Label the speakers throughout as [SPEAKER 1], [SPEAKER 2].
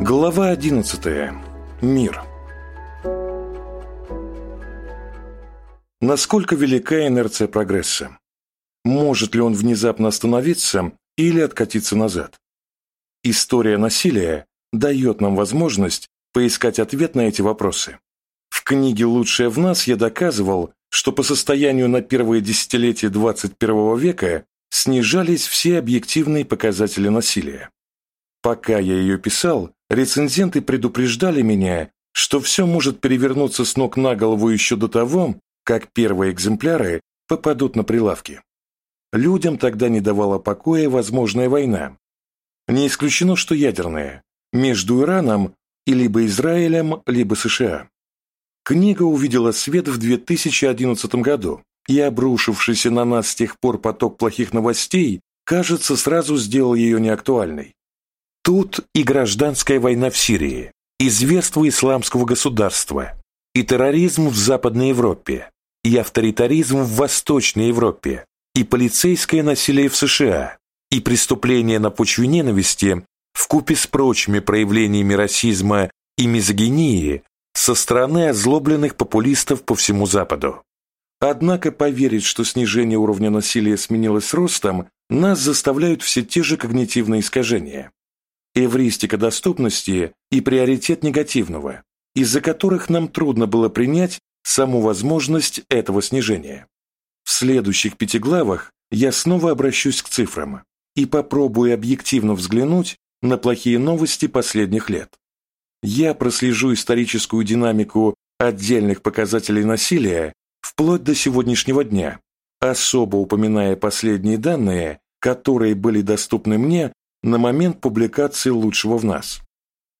[SPEAKER 1] Глава 11. Мир. Насколько велика инерция прогресса? Может ли он внезапно остановиться или откатиться назад? История насилия дает нам возможность поискать ответ на эти вопросы. В книге «Лучшее в нас» я доказывал, что по состоянию на первые десятилетия 21 века снижались все объективные показатели насилия. Пока я ее писал, рецензенты предупреждали меня, что все может перевернуться с ног на голову еще до того, как первые экземпляры попадут на прилавки. Людям тогда не давала покоя возможная война. Не исключено, что ядерная, между Ираном и либо Израилем, либо США. Книга увидела свет в 2011 году, и обрушившийся на нас с тех пор поток плохих новостей, кажется, сразу сделал ее неактуальной. Тут и гражданская война в Сирии, и зверство исламского государства, и терроризм в Западной Европе, и авторитаризм в Восточной Европе, и полицейское насилие в США, и преступления на почве ненависти вкупе с прочими проявлениями расизма и мизогинии со стороны озлобленных популистов по всему Западу. Однако поверить, что снижение уровня насилия сменилось ростом, нас заставляют все те же когнитивные искажения эвристика доступности и приоритет негативного, из-за которых нам трудно было принять саму возможность этого снижения. В следующих пяти главах я снова обращусь к цифрам и попробую объективно взглянуть на плохие новости последних лет. Я прослежу историческую динамику отдельных показателей насилия вплоть до сегодняшнего дня, особо упоминая последние данные, которые были доступны мне на момент публикации «Лучшего в нас».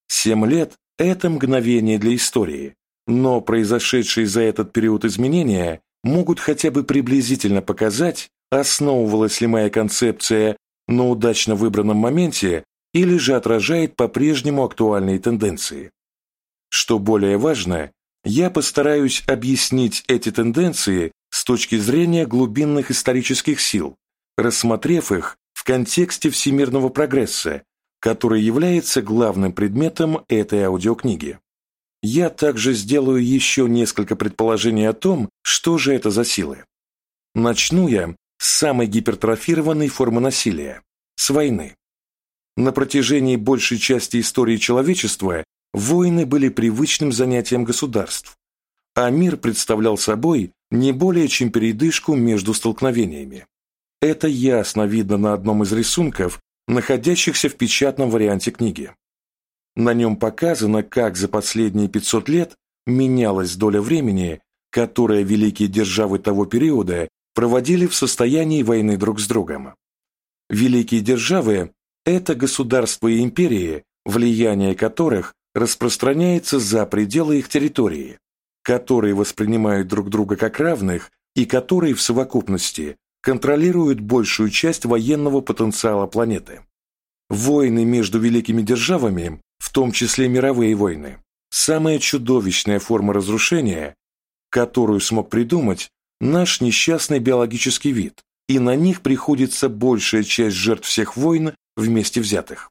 [SPEAKER 1] Семь лет – это мгновение для истории, но произошедшие за этот период изменения могут хотя бы приблизительно показать, основывалась ли моя концепция на удачно выбранном моменте или же отражает по-прежнему актуальные тенденции. Что более важно, я постараюсь объяснить эти тенденции с точки зрения глубинных исторических сил, рассмотрев их контексте всемирного прогресса, который является главным предметом этой аудиокниги. Я также сделаю еще несколько предположений о том, что же это за силы. Начну я с самой гипертрофированной формы насилия – с войны. На протяжении большей части истории человечества войны были привычным занятием государств, а мир представлял собой не более чем передышку между столкновениями. Это ясно видно на одном из рисунков, находящихся в печатном варианте книги. На нем показано, как за последние 500 лет менялась доля времени, которое великие державы того периода проводили в состоянии войны друг с другом. Великие державы – это государства и империи, влияние которых распространяется за пределы их территории, которые воспринимают друг друга как равных и которые в совокупности контролируют большую часть военного потенциала планеты. Войны между великими державами, в том числе мировые войны, самая чудовищная форма разрушения, которую смог придумать наш несчастный биологический вид, и на них приходится большая часть жертв всех войн вместе взятых.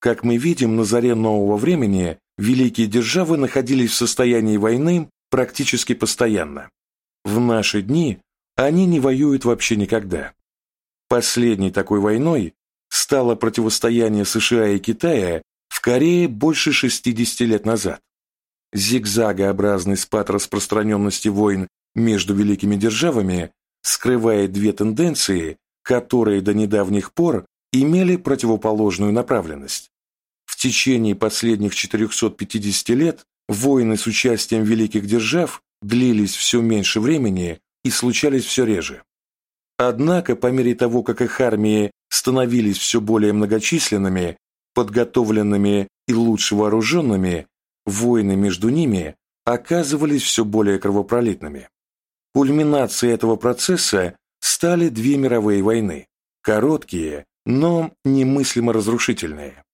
[SPEAKER 1] Как мы видим, на заре нового времени великие державы находились в состоянии войны практически постоянно. В наши дни они не воюют вообще никогда. Последней такой войной стало противостояние США и Китая в Корее больше 60 лет назад. Зигзагообразный спад распространенности войн между великими державами скрывает две тенденции, которые до недавних пор имели противоположную направленность. В течение последних 450 лет войны с участием великих держав длились все меньше времени и случались все реже. Однако, по мере того, как их армии становились все более многочисленными, подготовленными и лучше вооруженными, войны между ними оказывались все более кровопролитными. Кульминацией этого процесса стали две мировые войны, короткие, но немыслимо разрушительные.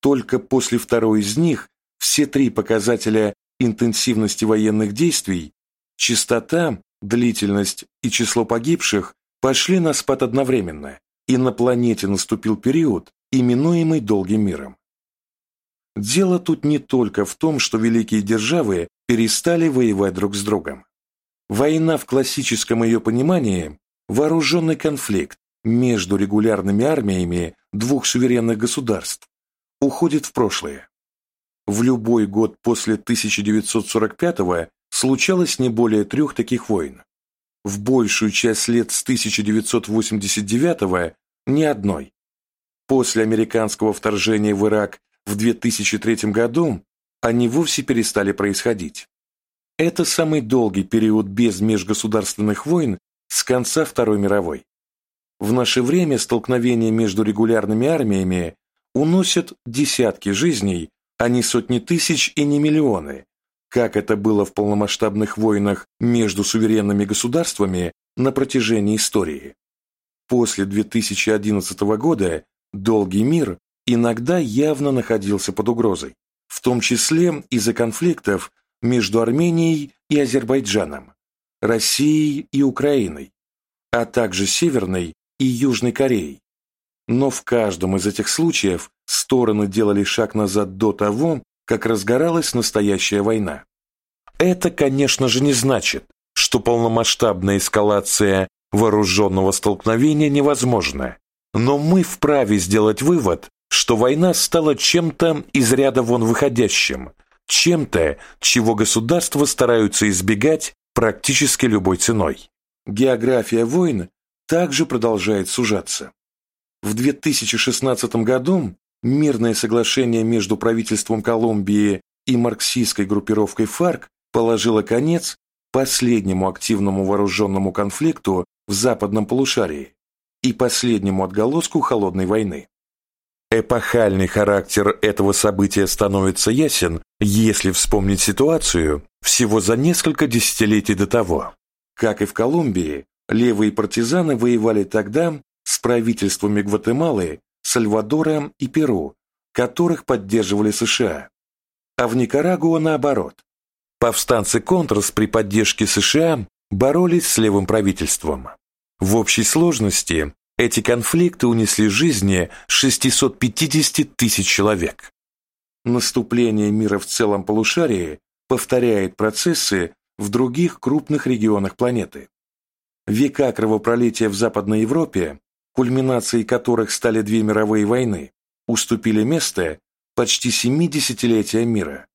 [SPEAKER 1] Только после второй из них все три показателя интенсивности военных действий – частота, длительность и число погибших пошли на спад одновременно, и на планете наступил период, именуемый Долгим миром. дело тут не только в том, что великие державы перестали воевать друг с другом. Война в классическом ее понимании – вооруженный конфликт между регулярными армиями двух суверенных государств, уходит в прошлое. В любой год после 1945-го случалось не более трех таких войн. В большую часть лет с 1989-го ни одной. После американского вторжения в Ирак в 2003 году они вовсе перестали происходить. Это самый долгий период без межгосударственных войн с конца Второй мировой. В наше время столкновения между регулярными армиями уносят десятки жизней, а не сотни тысяч и не миллионы, как это было в полномасштабных войнах между суверенными государствами на протяжении истории. После 2011 года долгий мир иногда явно находился под угрозой, в том числе из-за конфликтов между Арменией и Азербайджаном, Россией и Украиной, а также Северной и Южной Кореей. Но в каждом из этих случаев стороны делали шаг назад до того, как разгоралась настоящая война. Это, конечно же, не значит, что полномасштабная эскалация вооруженного столкновения невозможна, но мы вправе сделать вывод, что война стала чем-то из ряда вон выходящим, чем-то, чего государства стараются избегать практически любой ценой. География войн также продолжает сужаться. В 2016 году мирное соглашение между правительством Колумбии и марксистской группировкой ФАРК положило конец последнему активному вооруженному конфликту в западном полушарии и последнему отголоску холодной войны. Эпохальный характер этого события становится ясен, если вспомнить ситуацию всего за несколько десятилетий до того. Как и в Колумбии, левые партизаны воевали тогда с правительствами Гватемалы, Сальвадора и Перу, которых поддерживали США. А в Никарагуа наоборот. Повстанцы Контрас при поддержке США боролись с левым правительством. В общей сложности эти конфликты унесли жизни 650 тысяч человек. Наступление мира в целом полушарии повторяет процессы в других крупных регионах планеты. Века кровопролития в Западной Европе, кульминацией которых стали две мировые войны, уступили место почти семи десятилетия мира.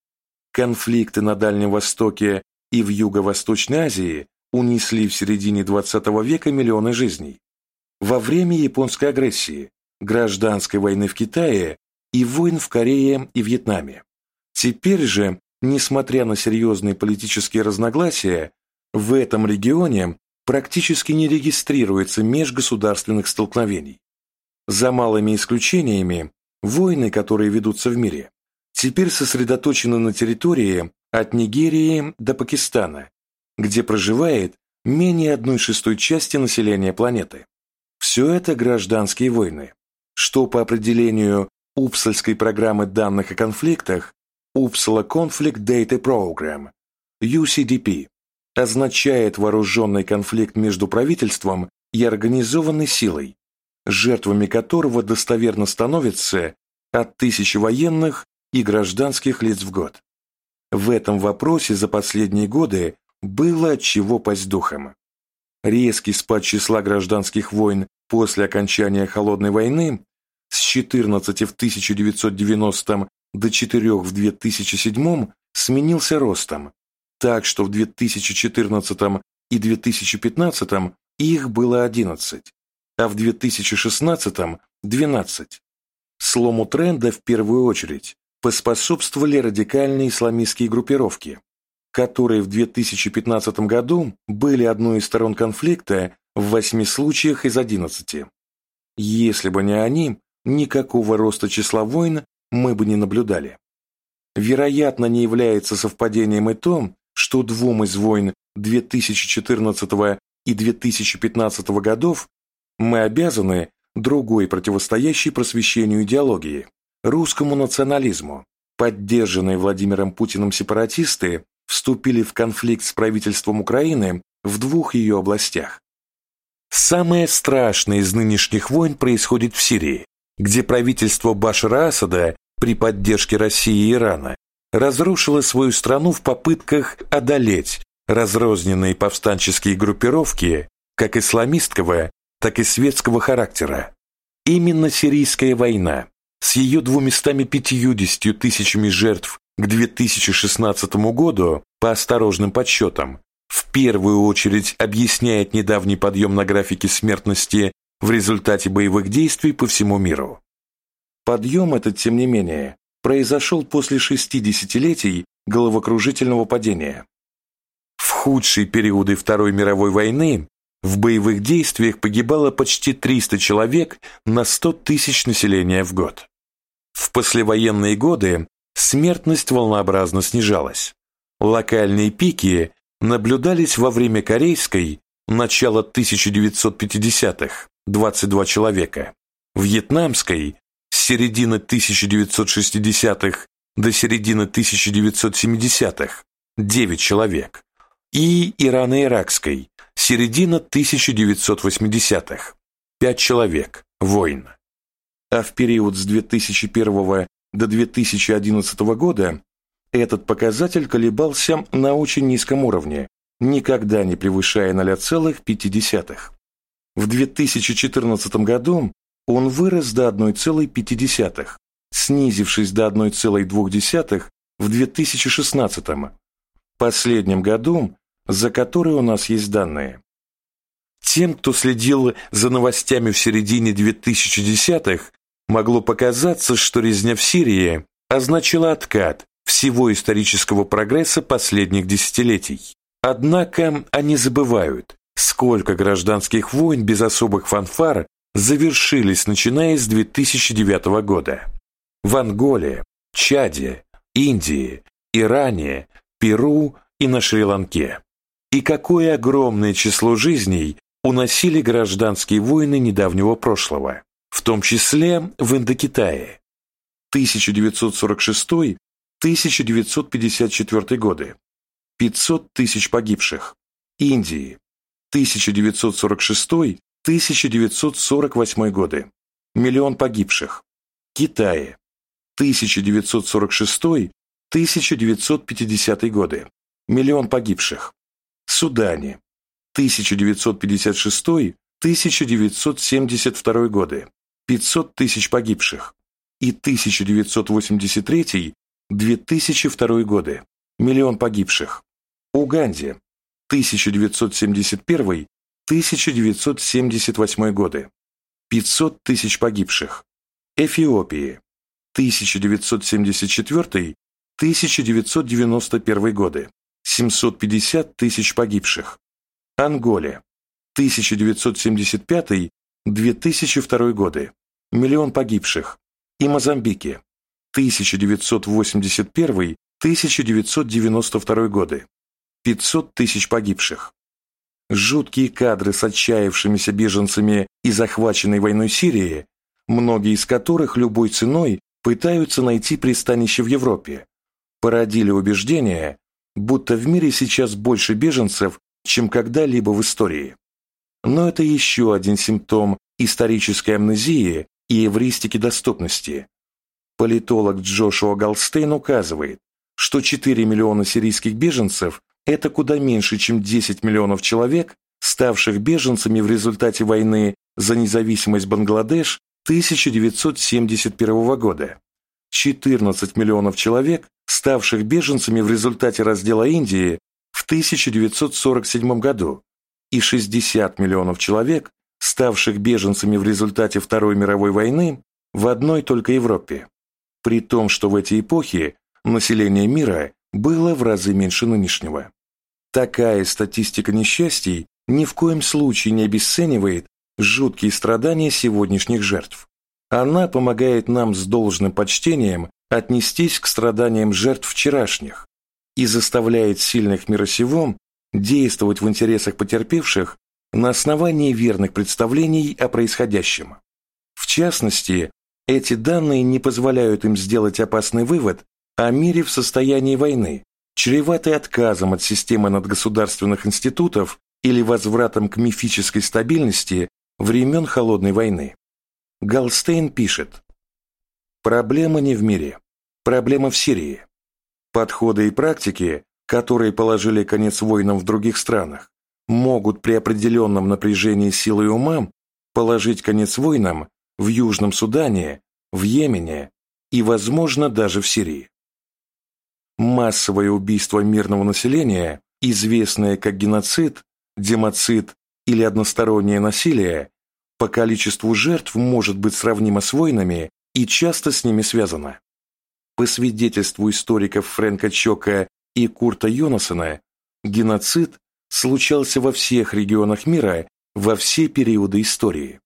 [SPEAKER 1] Конфликты на Дальнем Востоке и в Юго-Восточной Азии унесли в середине XX века миллионы жизней. Во время японской агрессии, гражданской войны в Китае и войн в Корее и Вьетнаме. Теперь же, несмотря на серьезные политические разногласия, в этом регионе практически не регистрируется межгосударственных столкновений. За малыми исключениями, войны, которые ведутся в мире, теперь сосредоточены на территории от Нигерии до Пакистана, где проживает менее одной шестой части населения планеты. Все это гражданские войны, что по определению Упсальской программы данных о конфликтах Uppsala Conflict Data Program, UCDP, означает вооруженный конфликт между правительством и организованной силой, жертвами которого достоверно становится от тысячи военных и гражданских лиц в год. В этом вопросе за последние годы было чего пасть духом. Резкий спад числа гражданских войн после окончания Холодной войны с 14 в 1990 до 4 в 2007 сменился ростом, так что в 2014 и 2015 их было 11, а в 2016 – 12. Слому тренда в первую очередь поспособствовали радикальные исламистские группировки, которые в 2015 году были одной из сторон конфликта в восьми случаях из 11. Если бы не они, никакого роста числа войн мы бы не наблюдали. Вероятно, не является совпадением и то, что двум из войн 2014 и 2015 годов мы обязаны другой противостоящей просвещению идеологии – русскому национализму. Поддержанные Владимиром Путиным сепаратисты вступили в конфликт с правительством Украины в двух ее областях. Самое страшное из нынешних войн происходит в Сирии, где правительство Башара Асада при поддержке России и Ирана разрушила свою страну в попытках одолеть разрозненные повстанческие группировки как исламистского, так и светского характера. Именно сирийская война с ее 250 тысячами жертв к 2016 году, по осторожным подсчетам, в первую очередь объясняет недавний подъем на графике смертности в результате боевых действий по всему миру. Подъем этот, тем не менее, произошел после шести десятилетий головокружительного падения. В худшие периоды Второй мировой войны в боевых действиях погибало почти 300 человек на 100 тысяч населения в год. В послевоенные годы смертность волнообразно снижалась. Локальные пики наблюдались во время Корейской, начала 1950-х, 22 человека, Вьетнамской, середины 1960-х до середины 1970-х, 9 человек, и Ирано-Иракской, середина 1980-х, 5 человек, воин. А в период с 2001 до 2011 года этот показатель колебался на очень низком уровне, никогда не превышая 0,5. В 2014 году он вырос до 1,5, снизившись до 1,2 в 2016, последнем году, за который у нас есть данные. Тем, кто следил за новостями в середине 2010-х, могло показаться, что резня в Сирии означала откат всего исторического прогресса последних десятилетий. Однако они забывают, сколько гражданских войн без особых фанфар завершились начиная с 2009 года. В Анголе, Чаде, Индии, Иране, Перу и на Шри-Lанке. И какое огромное число жизней уносили гражданские войны недавнего прошлого, в том числе в Индокитае. 1946-1954 годы. 500 тысяч погибших. Индии. 1946-1948 годы. Миллион погибших. Китае. 1946-1950 годы. Миллион погибших. Судане. 1956-1972 годы. 500 тысяч погибших. И 1983-2002 годы. Миллион погибших. Уганде. 1971-1978 годы. 500 тысяч погибших. Эфиопии. 1974-1991 годы. 750 тысяч погибших. Анголе. 1975-2002 годы. Миллион погибших. И Мозамбике. 1981-1992 годы. 500 тысяч погибших. Жуткие кадры с отчаявшимися беженцами и захваченной войной Сирии, многие из которых любой ценой пытаются найти пристанище в Европе, породили убеждение, будто в мире сейчас больше беженцев, чем когда-либо в истории. Но это еще один симптом исторической амнезии и евристики доступности. Политолог Джошуа Галстейн указывает, что 4 миллиона сирийских беженцев – это куда меньше, чем 10 миллионов человек, ставших беженцами в результате войны за независимость Бангладеш 1971 года. 14 миллионов человек, ставших беженцами в результате раздела Индии в 1947 году, и 60 миллионов человек, ставших беженцами в результате Второй мировой войны в одной только Европе, при том, что в эти эпохи население мира было в разы меньше нынешнего. Такая статистика несчастий ни в коем случае не обесценивает жуткие страдания сегодняшних жертв. Она помогает нам с должным почтением отнестись к страданиям жертв вчерашних и заставляет сильных мира сего действовать в интересах потерпевших на основании верных представлений о происходящем. В частности, эти данные не позволяют им сделать опасный вывод о мире в состоянии войны, чреватый отказом от системы надгосударственных институтов или возвратом к мифической стабильности времен Холодной войны. Галстейн пишет, Проблема не в мире. Проблема в Сирии. Подходы и практики, которые положили конец войнам в других странах, могут при определенном напряжении силы и ума положить конец войнам в Южном Судане, в Йемене и, возможно, даже в Сирии. Массовое убийство мирного населения, известное как геноцид, демоцид или одностороннее насилие, по количеству жертв может быть сравнимо с войнами и часто с ними связано. По свидетельству историков Фрэнка Чока и Курта Йонасона, геноцид случался во всех регионах мира во все периоды истории.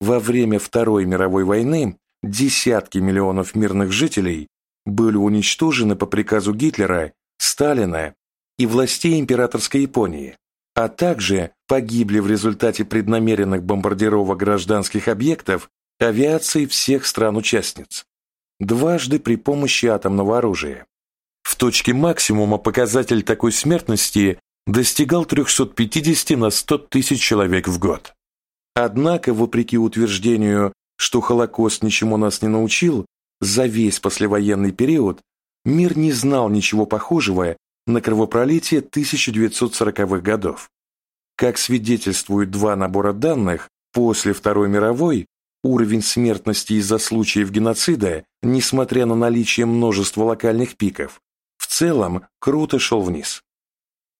[SPEAKER 1] Во время Второй мировой войны десятки миллионов мирных жителей были уничтожены по приказу Гитлера, Сталина и властей императорской Японии, а также погибли в результате преднамеренных бомбардировок гражданских объектов авиации всех стран-участниц, дважды при помощи атомного оружия. В точке максимума показатель такой смертности достигал 350 на 100 тысяч человек в год. Однако, вопреки утвержденению, что Холокост ничему нас не научил, за весь послевоенный период мир не знал ничего похожего на кровопролитие 1940-х годов. Как свидетельствуют два набора данных, после Второй мировой уровень смертности из-за случаев геноцида, несмотря на наличие множества локальных пиков, в целом круто шел вниз.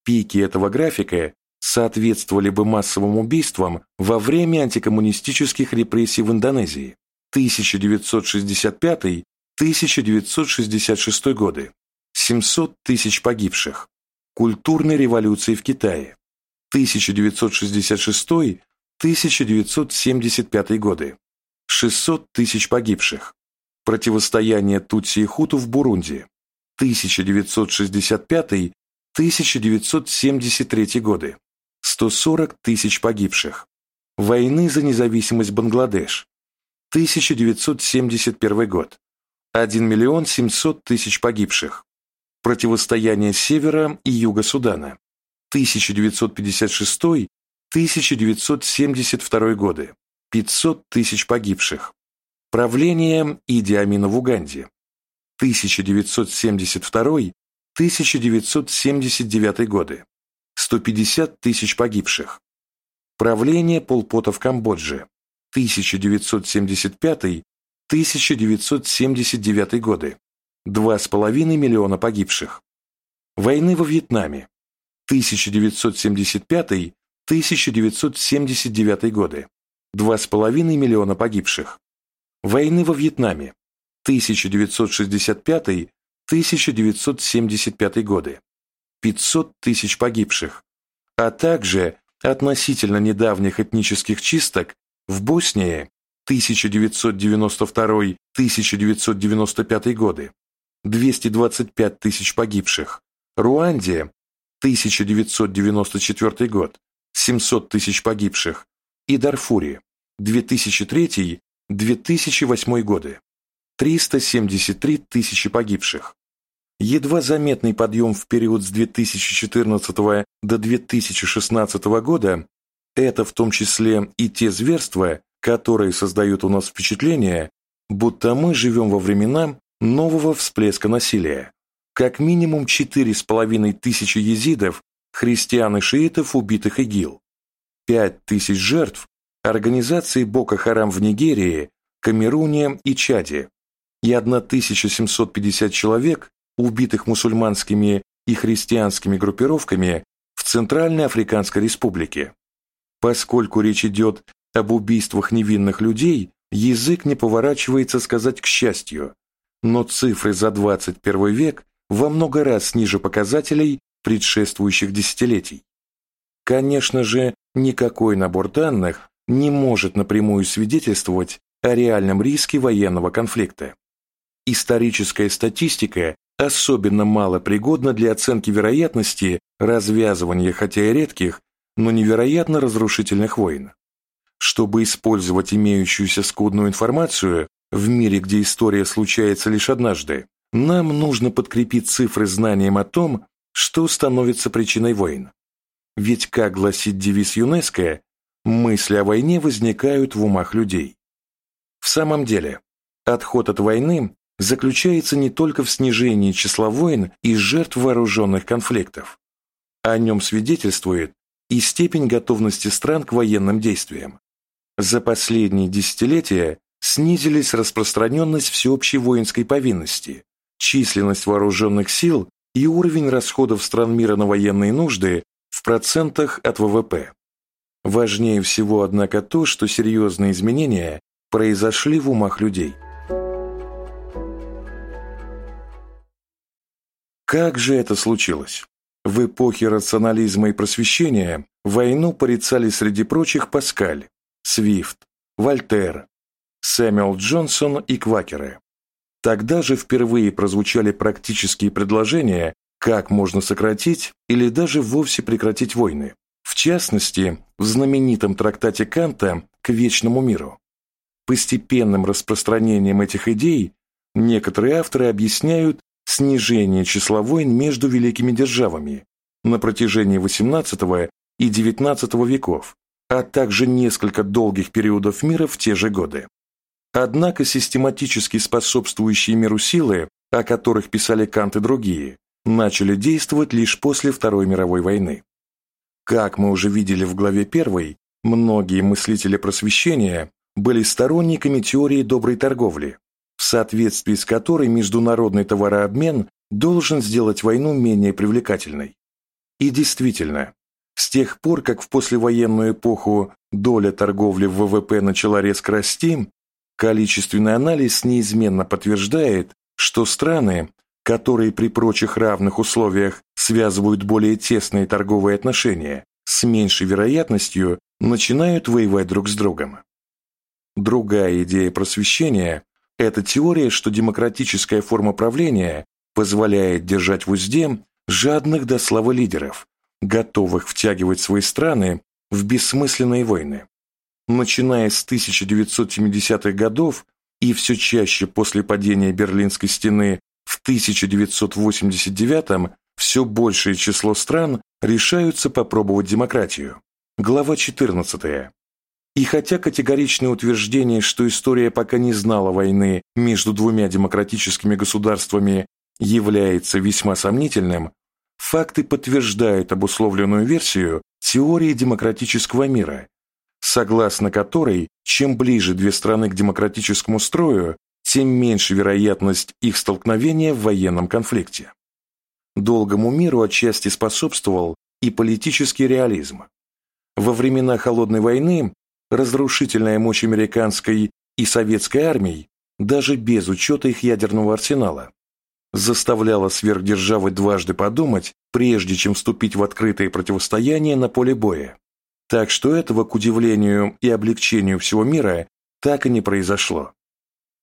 [SPEAKER 1] Пики этого графика соответствовали бы массовым убийствам во время антикоммунистических репрессий в Индонезии 1965-1966 годы, 700 тысяч погибших, культурной революции в Китае. 1966-1975 годы, 600 тысяч погибших, противостояние Тутси и Хуту в Бурунди. 1965-1973 годы, 140 тысяч погибших, войны за независимость Бангладеш 1971 год, 1 миллион 700 тысяч погибших, противостояние Севера и Юга Судана. 1956-1972 годы, 500 тысяч погибших. Правление Иди Амина в Уганде. 1972-1979 годы, 150 тысяч погибших. Правление Полпота в Камбодже 1975-1979 годы, 2,5 миллиона погибших. Войны во Вьетнаме. 1975-1979 годы, 2,5 миллиона погибших. Войны во Вьетнаме. 1965-1975 годы, 500 тысяч погибших, а также относительно недавних этнических чисток в Боснии 1992-1995 годы, 225 тысяч погибших, Руанде 1994 год, 700 тысяч погибших, и Дарфуре 2003-2008 годы, 373 тысячи погибших. Едва заметный подъем в период с 2014 до 2016 года – это в том числе и те зверства, которые создают у нас впечатление, будто мы живем во времена нового всплеска насилия. Как минимум 4,5 тысячи езидов, христиан и шиитов, убитых ИГИЛ. 5 тысяч жертв организации Бока-Харам в Нигерии, Камеруне и Чаде и 1750 человек, убитых мусульманскими и христианскими группировками в Центральной Африканской Республике. Поскольку речь идет об убийствах невинных людей, язык не поворачивается сказать «к счастью», но цифры за 21 век во много раз ниже показателей предшествующих десятилетий. Конечно же, никакой набор данных не может напрямую свидетельствовать о реальном риске военного конфликта. Историческая статистика особенно мало пригодна для оценки вероятности развязывания хотя и редких, но невероятно разрушительных войн. Чтобы использовать имеющуюся скудную информацию в мире, где история случается лишь однажды, нам нужно подкрепить цифры знанием о том, что становится причиной войн. Ведь, как гласит девиз ЮНЕСКО, мысли о войне возникают в умах людей. В самом деле, отход от войны заключается не только в снижении числа войн и жертв вооруженных конфликтов. О нем свидетельствует и степень готовности стран к военным действиям. За последние десятилетия снизились распространенность всеобщей воинской повинности, численность вооруженных сил и уровень расходов стран мира на военные нужды в процентах от ВВП. Важнее всего, однако, то, что серьезные изменения произошли в умах людей. Как же это случилось? В эпохе рационализма и просвещения войну порицали среди прочих Паскаль, Свифт, Вольтер, Сэмюэл Джонсон и квакеры. Тогда же впервые прозвучали практические предложения, как можно сократить или даже вовсе прекратить войны. В частности, в знаменитом трактате Канта «К вечному миру». Постепенным распространением этих идей некоторые авторы объясняют снижение числа войн между великими державами на протяжении XVIII и XIX веков, а также несколько долгих периодов мира в те же годы. Однако систематически способствующие миру силы, о которых писали Кант и другие, начали действовать лишь после Второй мировой войны. Как мы уже видели в главе 1, многие мыслители просвещения были сторонниками теории доброй торговли, соответствии с которой международный товарообмен должен сделать войну менее привлекательной. И действительно, с тех пор, как в послевоенную эпоху доля торговли в ВВП начала резко расти, количественный анализ неизменно подтверждает, что страны, которые при прочих равных условиях связывают более тесные торговые отношения, с меньшей вероятностью начинают воевать друг с другом. Другая идея просвещения – это теория, что демократическая форма правления позволяет держать в узде жадных до славы лидеров, готовых втягивать свои страны в бессмысленные войны. Начиная с 1970-х годов и все чаще после падения Берлинской стены в 1989 все большее число стран решаются попробовать демократию. Глава 14. И хотя категоричное утверждение, что история пока не знала войны между двумя демократическими государствами, является весьма сомнительным, факты подтверждают обусловленную версию теории демократического мира, согласно которой чем ближе две страны к демократическому строю, тем меньше вероятность их столкновения в военном конфликте. Долгому миру отчасти способствовал и политический реализм. Во времена Холодной войны разрушительная мощь американской и советской армий, даже без учета их ядерного арсенала, заставляла сверхдержавы дважды подумать, прежде чем вступить в открытое противостояние на поле боя. Так что этого, к удивлению и облегчению всего мира, так и не произошло.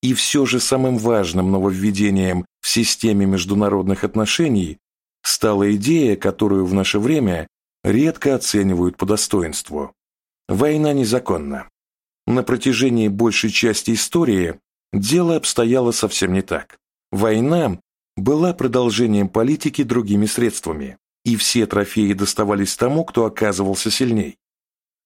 [SPEAKER 1] И все же самым важным нововведением в системе международных отношений стала идея, которую в наше время редко оценивают по достоинству. Война незаконна. На протяжении большей части истории дело обстояло совсем не так. Война была продолжением политики другими средствами, и все трофеи доставались тому, кто оказывался сильней.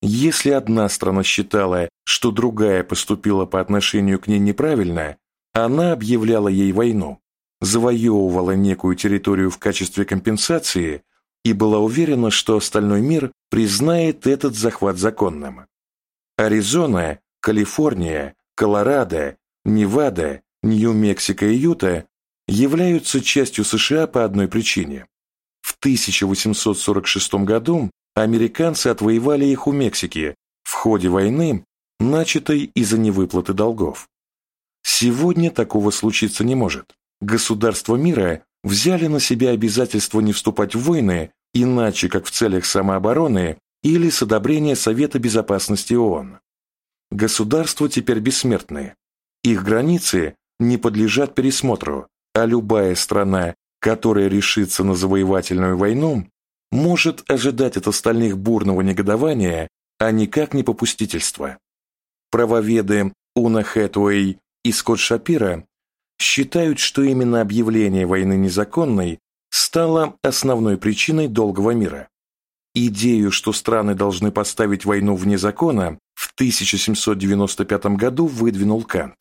[SPEAKER 1] Если одна страна считала, что другая поступила по отношению к ней неправильно, она объявляла ей войну, завоевывала некую территорию в качестве компенсации и была уверена, что остальной мир признает этот захват законным. Аризона, Калифорния, Колорадо, Невада, Нью-Мексико и Юта являются частью США по одной причине. В 1846 году Американцы отвоевали их у Мексики в ходе войны, начатой из-за невыплаты долгов. Сегодня такого случиться не может. Государства мира взяли на себя обязательство не вступать в войны, иначе как в целях самообороны или с одобрения Совета Безопасности ООН. Государства теперь бессмертные. Их границы не подлежат пересмотру, а любая страна, которая решится на завоевательную войну, может ожидать от остальных бурного негодования, а никак не попустительства. Правоведы Уна Хэтуэй и Скотт Шапира считают, что именно объявление войны незаконной стало основной причиной долгого мира. Идею, что страны должны поставить войну вне закона, в 1795 году выдвинул Кант.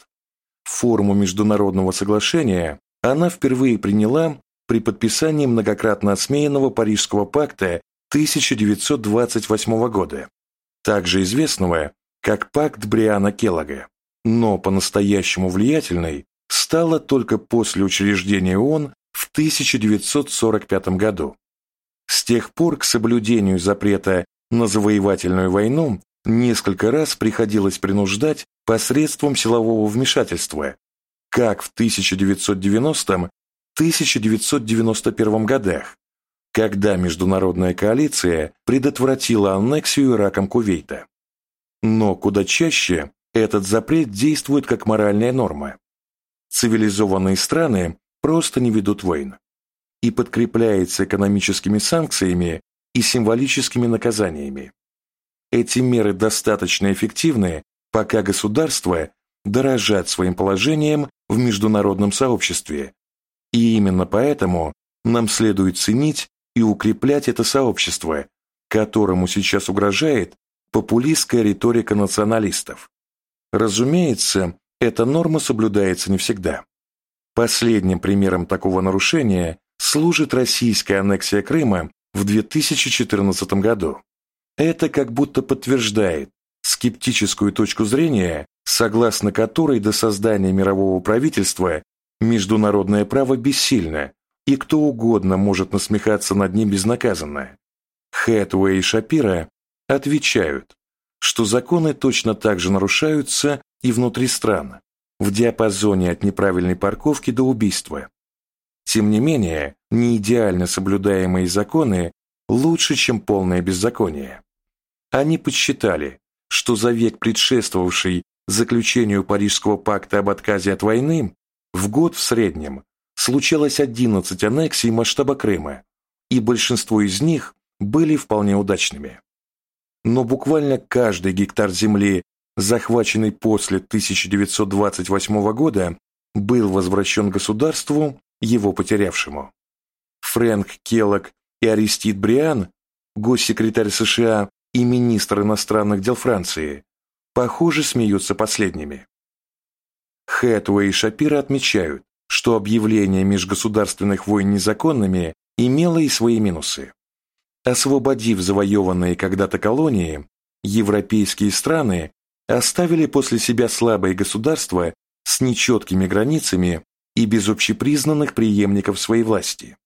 [SPEAKER 1] Форму международного соглашения она впервые приняла при подписании многократно осмеянного Парижского пакта 1928 года, также известного как Пакт Бриана Келлога, но по-настоящему влиятельной стала только после учреждения ООН 1945 году. С тех пор к соблюдению запрета на завоевательную войну несколько раз приходилось принуждать посредством силового вмешательства, как в 1990-1991 годах, когда международная коалиция предотвратила аннексию Ираком Кувейта. Но куда чаще этот запрет действует как моральная норма. Цивилизованные страны просто не ведут войн и подкрепляется экономическими санкциями и символическими наказаниями. Эти меры достаточно эффективны, пока государства дорожат своим положением в международном сообществе. И именно поэтому нам следует ценить и укреплять это сообщество, которому сейчас угрожает популистская риторика националистов. Разумеется, эта норма соблюдается не всегда. Последним примером такого нарушения служит российская аннексия Крыма в 2014 году. Это как будто подтверждает скептическую точку зрения, согласно которой до создания мирового правительства международное право бессильно, и кто угодно может насмехаться над ним безнаказанно. Хэтуэй и Шапира отвечают, что законы точно так же нарушаются и внутри стран, в диапазоне от неправильной парковки до убийства. Тем не менее, неидеально соблюдаемые законы лучше, чем полное беззаконие. Они подсчитали, что за век предшествовавший заключению Парижского пакта об отказе от войны в год в среднем случалось 11 аннексий масштаба Крыма, и большинство из них были вполне удачными. Но буквально каждый гектар земли, захваченный после 1928 года, был возвращен государству, его потерявшему. Фрэнк Келлог и Аристид Бриан, госсекретарь США и министр иностранных дел Франции, похоже, смеются последними. Хэтуэй и Шапира отмечают, что объявление межгосударственных войн незаконными имело и свои минусы. Освободив завоеванные когда-то колонии, европейские страны оставили после себя слабые государства с нечеткими границами и без общепризнанных преемников своей власти.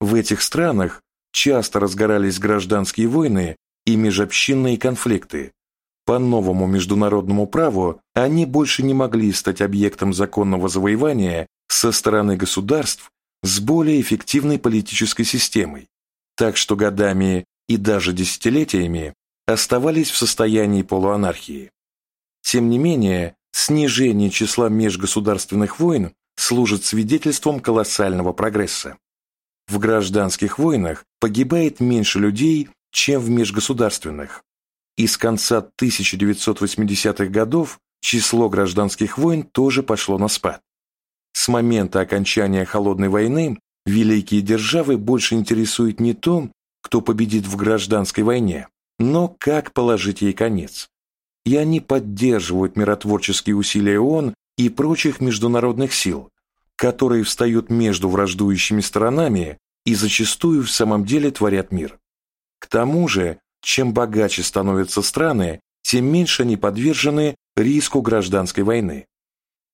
[SPEAKER 1] В этих странах часто разгорались гражданские войны и межобщинные конфликты. По новому международному праву они больше не могли стать объектом законного завоевания со стороны государств с более эффективной политической системой, так что годами и даже десятилетиями оставались в состоянии полуанархии. Тем не менее, снижение числа межгосударственных войн служит свидетельством колоссального прогресса. В гражданских войнах погибает меньше людей, чем в межгосударственных. И с конца 1980-х годов число гражданских войн тоже пошло на спад. С момента окончания Холодной войны великие державы больше интересуют не то, кто победит в гражданской войне, но как положить ей конец. И они поддерживают миротворческие усилия ООН и прочих международных сил, которые встают между враждующими сторонами и зачастую в самом деле творят мир. К тому же, чем богаче становятся страны, тем меньше они подвержены риску гражданской войны.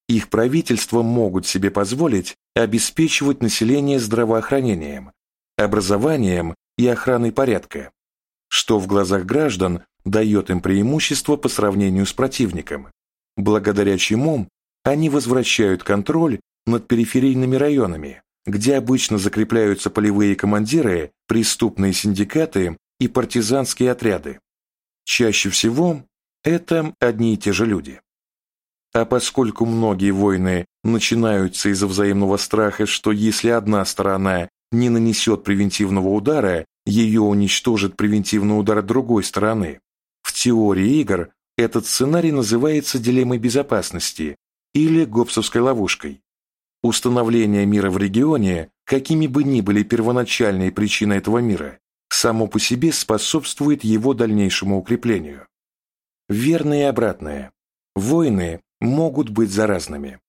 [SPEAKER 1] Их правительства могут себе позволить обеспечивать население здравоохранением, образованием и охраной порядка, что в глазах граждан дает им преимущество по сравнению с противником, благодаря чему они возвращают контроль над периферийными районами, где обычно закрепляются полевые командиры, преступные синдикаты и партизанские отряды. Чаще всего это одни и те же люди. А поскольку многие войны начинаются из-за взаимного страха, что если одна сторона не нанесет превентивного удара, ее уничтожит превентивный удар другой стороны, в теории игр этот сценарий называется дилеммой безопасности или гоббсовской ловушкой. Установление мира в регионе, какими бы ни были первоначальные причины этого мира, само по себе способствует его дальнейшему укреплению. Верное и обратное. Войны могут быть заразными.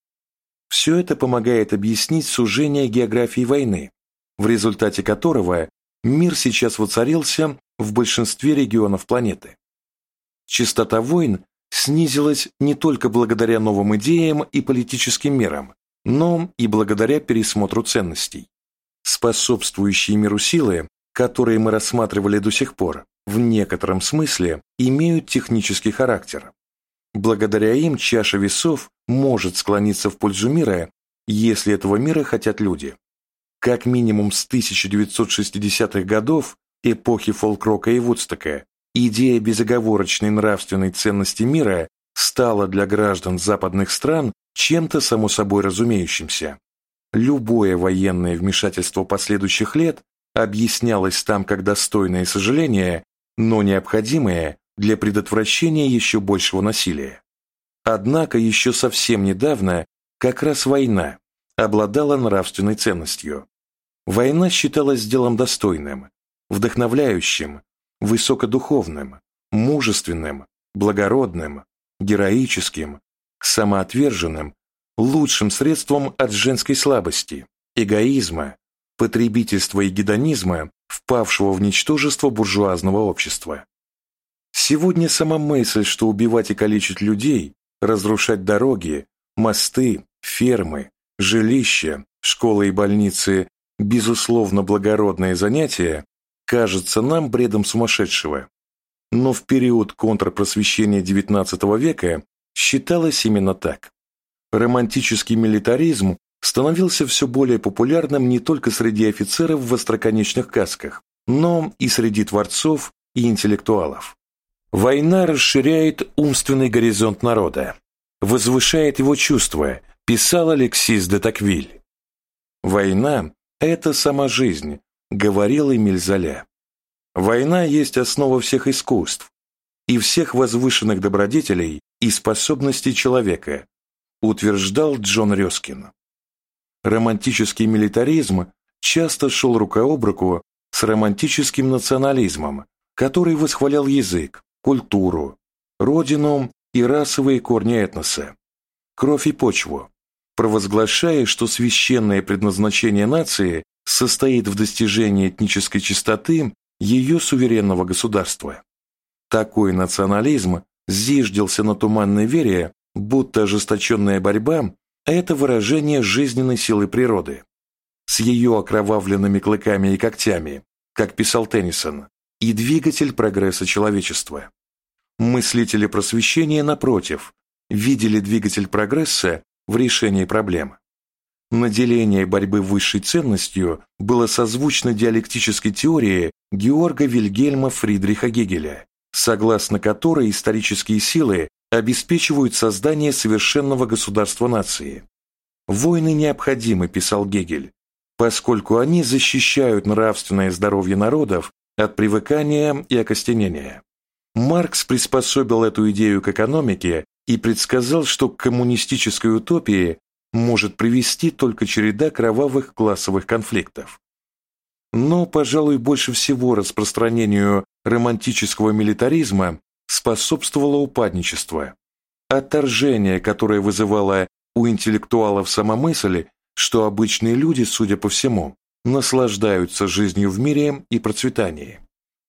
[SPEAKER 1] Все это помогает объяснить сужение географии войны, в результате которого мир сейчас воцарился в большинстве регионов планеты. Частота войн снизилась не только благодаря новым идеям и политическим мерам, но и благодаря пересмотру ценностей. Способствующие миру силы, которые мы рассматривали до сих пор, в некотором смысле имеют технический характер. Благодаря им чаша весов может склониться в пользу мира, если этого мира хотят люди. Как минимум с 1960-х годов, эпохи фолк-рока и Вудстока, идея безоговорочной нравственной ценности мира стала для граждан западных стран чем-то само собой разумеющимся. Любое военное вмешательство последующих лет объяснялось там как достойное сожаление, но необходимое для предотвращения еще большего насилия. Однако еще совсем недавно как раз война обладала нравственной ценностью. Война считалась делом достойным, вдохновляющим, высокодуховным, мужественным, благородным, героическим, самоотверженным, лучшим средством от женской слабости, эгоизма, потребительства и гедонизма, впавшего в ничтожество буржуазного общества. Сегодня сама мысль, что убивать и калечить людей, разрушать дороги, мосты, фермы, жилища, школы и больницы – безусловно благородное занятие, кажется нам бредом сумасшедшего. Но в период контрпросвещения XIX века считалось именно так. Романтический милитаризм становился все более популярным не только среди офицеров в остроконечных касках, но и среди творцов и интеллектуалов. Война расширяет умственный горизонт народа, возвышает его чувства, писал Алексис де Таквиль. «Война – это сама жизнь», – говорил Эмиль Золя. «Война есть основа всех искусств и всех возвышенных добродетелей и способностей человека, утверждал Джон Рёскин. Романтический милитаризм часто шел рука об руку с романтическим национализмом, который восхвалял язык, культуру, родину и расовые корни этноса, кровь и почву, провозглашая, что священное предназначение нации состоит в достижении этнической чистоты ее суверенного государства. Такой национализм зиждился на туманной вере, будто ожесточенная борьба – это выражение жизненной силы природы. С ее окровавленными клыками и когтями, как писал Теннисон, и двигатель прогресса человечества. Мыслители просвещения, напротив, видели двигатель прогресса в решении проблем. Наделение борьбы высшей ценностью было созвучно диалектической теории Георга Вильгельма Фридриха Гегеля, согласно которой исторические силы обеспечивают создание совершенного государства нации. «Войны необходимы», – писал Гегель, поскольку они защищают нравственное здоровье народов от привыкания и окостенения. Маркс приспособил эту идею к экономике и предсказал, что к коммунистической утопии может привести только череда кровавых классовых конфликтов. Но, пожалуй, больше всего распространению романтического милитаризма способствовало упадничество, отторжение, которое вызывало у интеллектуалов сама мысль, что обычные люди, судя по всему, наслаждаются жизнью в мире и процветании.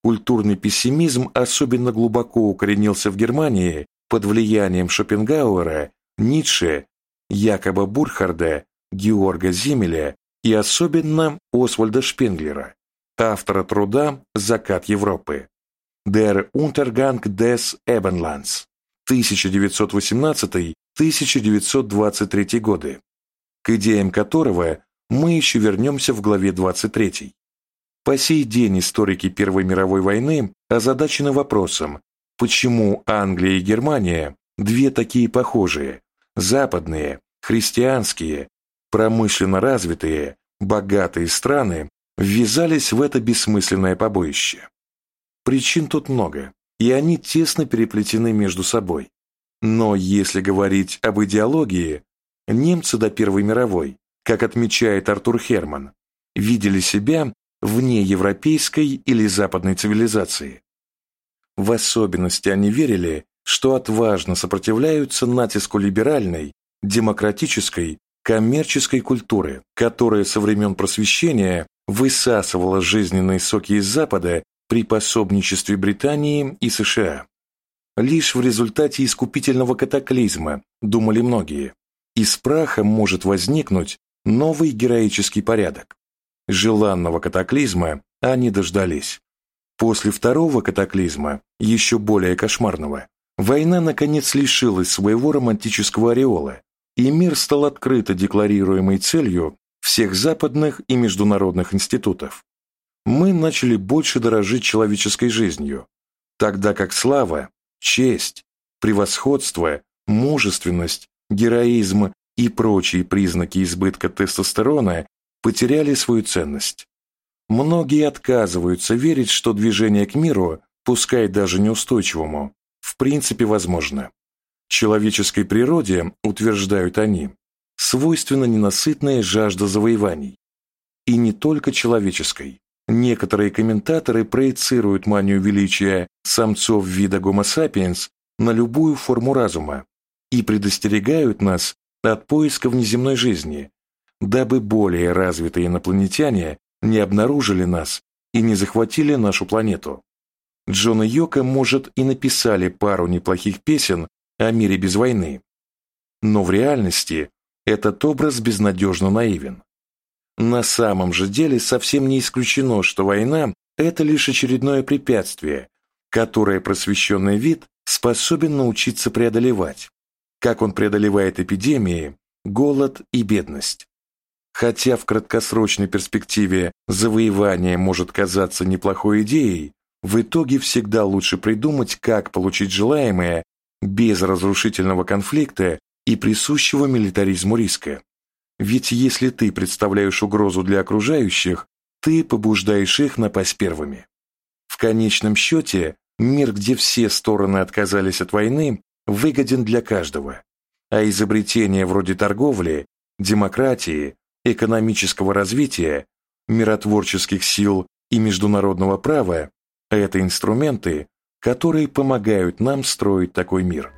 [SPEAKER 1] Культурный пессимизм особенно глубоко укоренился в Германии под влиянием Шопенгауэра, Ницше, Якоба Бурхарда, Георга Зимеля и особенно Освальда Шпенглера, автора труда «Закат Европы». Der Untergang des Ebenlands 1918-1923 годы, к идеям которого мы еще вернемся в главе 23. По сей день историки Первой мировой войны озадачены вопросом, почему Англия и Германия, две такие похожие, западные, христианские, промышленно развитые, богатые страны, ввязались в это бессмысленное побоище. Причин тут много, и они тесно переплетены между собой. Но если говорить об идеологии, немцы до Первой мировой, как отмечает Артур Херман, видели себя вне европейской или западной цивилизации. В особенности они верили, что отважно сопротивляются натиску либеральной, демократической, коммерческой культуры, которая со времен просвещения высасывала жизненные соки из Запада при пособничестве Британии и США. Лишь в результате искупительного катаклизма, думали многие, из праха может возникнуть новый героический порядок. Желанного катаклизма они дождались. После второго катаклизма, еще более кошмарного, война наконец лишилась своего романтического ореола, и мир стал открыто декларируемой целью всех западных и международных институтов. Мы начали больше дорожить человеческой жизнью, тогда как слава, честь, превосходство, мужественность, героизм и прочие признаки избытка тестостерона потеряли свою ценность. Многие отказываются верить, что движение к миру, пускай даже неустойчивому, в принципе возможно. Человеческой природе, утверждают они, свойственна ненасытная жажда завоеваний. И не только человеческой. Некоторые комментаторы проецируют манию величия самцов вида Homo sapiens на любую форму разума и предостерегают нас от поиска внеземной жизни, дабы более развитые инопланетяне не обнаружили нас и не захватили нашу планету. Джон и Йока, может, и написали пару неплохих песен о мире без войны. Но в реальности этот образ безнадежно наивен. На самом же деле совсем не исключено, что война – это лишь очередное препятствие, которое просвещенный вид способен научиться преодолевать, как он преодолевает эпидемии, голод и бедность. Хотя в краткосрочной перспективе завоевание может казаться неплохой идеей, в итоге всегда лучше придумать, как получить желаемое без разрушительного конфликта и присущего милитаризму риска. Ведь если ты представляешь угрозу для окружающих, ты побуждаешь их напасть первыми. В конечном счете, мир, где все стороны отказались от войны, выгоден для каждого, а изобретения вроде торговли, демократии, экономического развития, миротворческих сил и международного права – это инструменты, которые помогают нам строить такой мир.